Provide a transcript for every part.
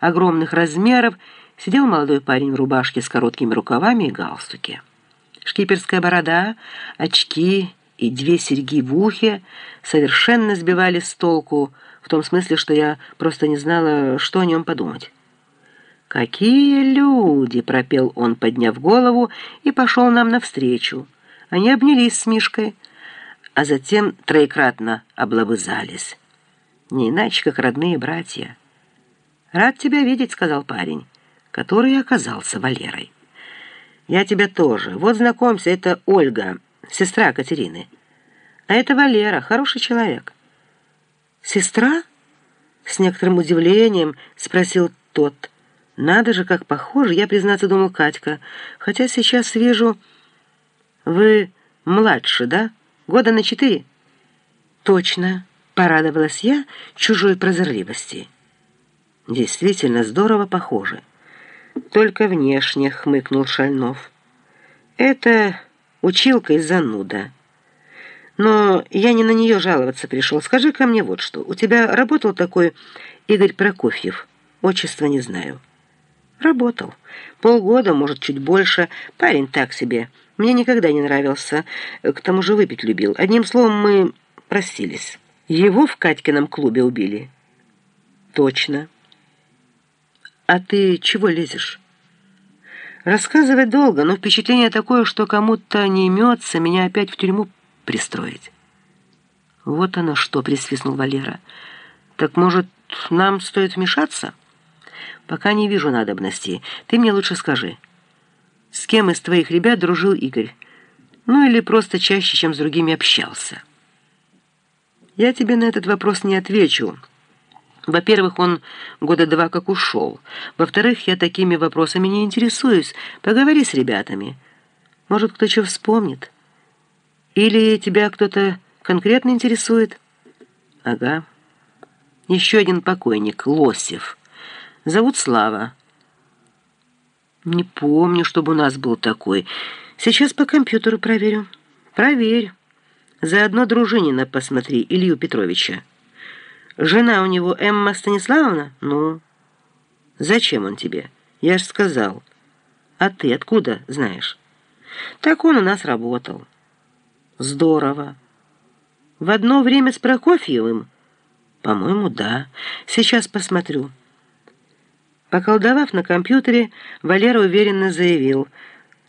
огромных размеров, сидел молодой парень в рубашке с короткими рукавами и галстуке. Шкиперская борода, очки и две серьги в ухе совершенно сбивали с толку, в том смысле, что я просто не знала, что о нем подумать. «Какие люди!» — пропел он, подняв голову, и пошел нам навстречу. Они обнялись с Мишкой, а затем троекратно облобызались. Не иначе, как родные братья. «Рад тебя видеть», — сказал парень, который оказался Валерой. «Я тебя тоже. Вот знакомься, это Ольга, сестра Катерины. А это Валера, хороший человек». «Сестра?» — с некоторым удивлением спросил тот. «Надо же, как похоже, я, признаться, думал Катька. Хотя сейчас вижу... Вы младше, да? Года на четыре?» «Точно», — порадовалась я чужой прозорливости. «Действительно здорово похоже». «Только внешне», — хмыкнул Шальнов. «Это училка из зануда. Но я не на нее жаловаться пришел. скажи ко мне вот что. У тебя работал такой Игорь Прокофьев? Отчество не знаю». «Работал. Полгода, может, чуть больше. Парень так себе. Мне никогда не нравился. К тому же выпить любил. Одним словом, мы простились. Его в Катькином клубе убили». «Точно». «А ты чего лезешь?» «Рассказывать долго, но впечатление такое, что кому-то не имется меня опять в тюрьму пристроить». «Вот оно что!» — присвистнул Валера. «Так, может, нам стоит вмешаться?» «Пока не вижу надобности. Ты мне лучше скажи, с кем из твоих ребят дружил Игорь? Ну или просто чаще, чем с другими общался?» «Я тебе на этот вопрос не отвечу». Во-первых, он года два как ушел. Во-вторых, я такими вопросами не интересуюсь. Поговори с ребятами. Может, кто что вспомнит. Или тебя кто-то конкретно интересует? Ага. Еще один покойник, Лосев. Зовут Слава. Не помню, чтобы у нас был такой. Сейчас по компьютеру проверю. Проверь. Заодно Дружинина посмотри, Илью Петровича. Жена у него Эмма Станиславовна? Ну, зачем он тебе? Я ж сказал. А ты откуда знаешь? Так он у нас работал. Здорово. В одно время с Прокофьевым? По-моему, да. Сейчас посмотрю. Поколдовав на компьютере, Валера уверенно заявил,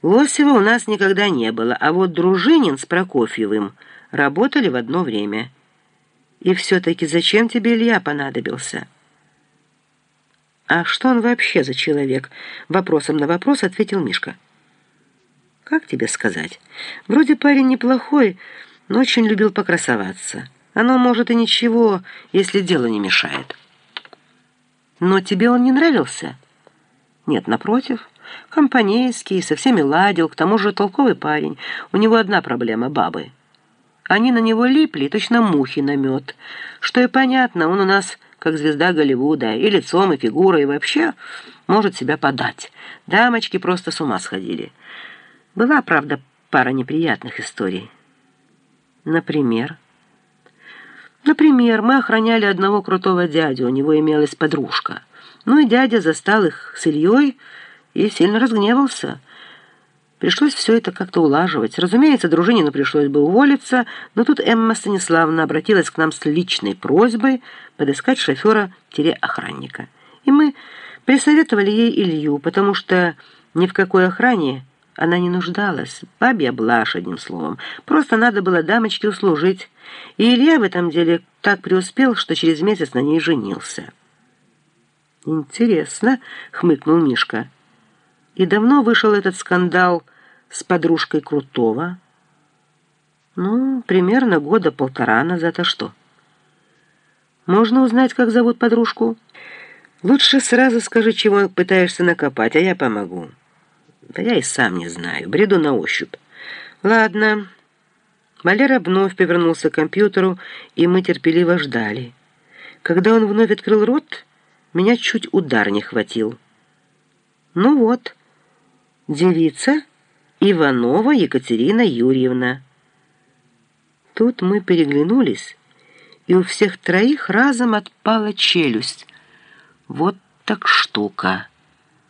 «Лосева у нас никогда не было, а вот Дружинин с Прокофьевым работали в одно время». И все-таки зачем тебе Илья понадобился?» «А что он вообще за человек?» Вопросом на вопрос ответил Мишка. «Как тебе сказать? Вроде парень неплохой, но очень любил покрасоваться. Оно, может, и ничего, если дело не мешает». «Но тебе он не нравился?» «Нет, напротив. Компанейский, со всеми ладил, к тому же толковый парень. У него одна проблема — бабы». Они на него липли, точно мухи на мед. Что и понятно, он у нас как звезда Голливуда, и лицом, и фигурой, и вообще может себя подать. Дамочки просто с ума сходили. Была, правда, пара неприятных историй. Например? Например, мы охраняли одного крутого дядю, у него имелась подружка. Ну и дядя застал их с Ильей и сильно разгневался – Пришлось все это как-то улаживать. Разумеется, дружинину пришлось бы уволиться, но тут Эмма Станиславовна обратилась к нам с личной просьбой подыскать шофера-охранника. И мы присоветовали ей Илью, потому что ни в какой охране она не нуждалась. Бабья блажь, одним словом. Просто надо было дамочке услужить. И Илья в этом деле так преуспел, что через месяц на ней женился. «Интересно», — хмыкнул Мишка. И давно вышел этот скандал с подружкой Крутого? Ну, примерно года полтора назад, а что? Можно узнать, как зовут подружку? Лучше сразу скажи, чего пытаешься накопать, а я помогу. Да я и сам не знаю, бреду на ощупь. Ладно. Валера вновь повернулся к компьютеру, и мы терпеливо ждали. Когда он вновь открыл рот, меня чуть удар не хватил. Ну вот девица Иванова Екатерина Юрьевна. Тут мы переглянулись, и у всех троих разом отпала челюсть. Вот так штука.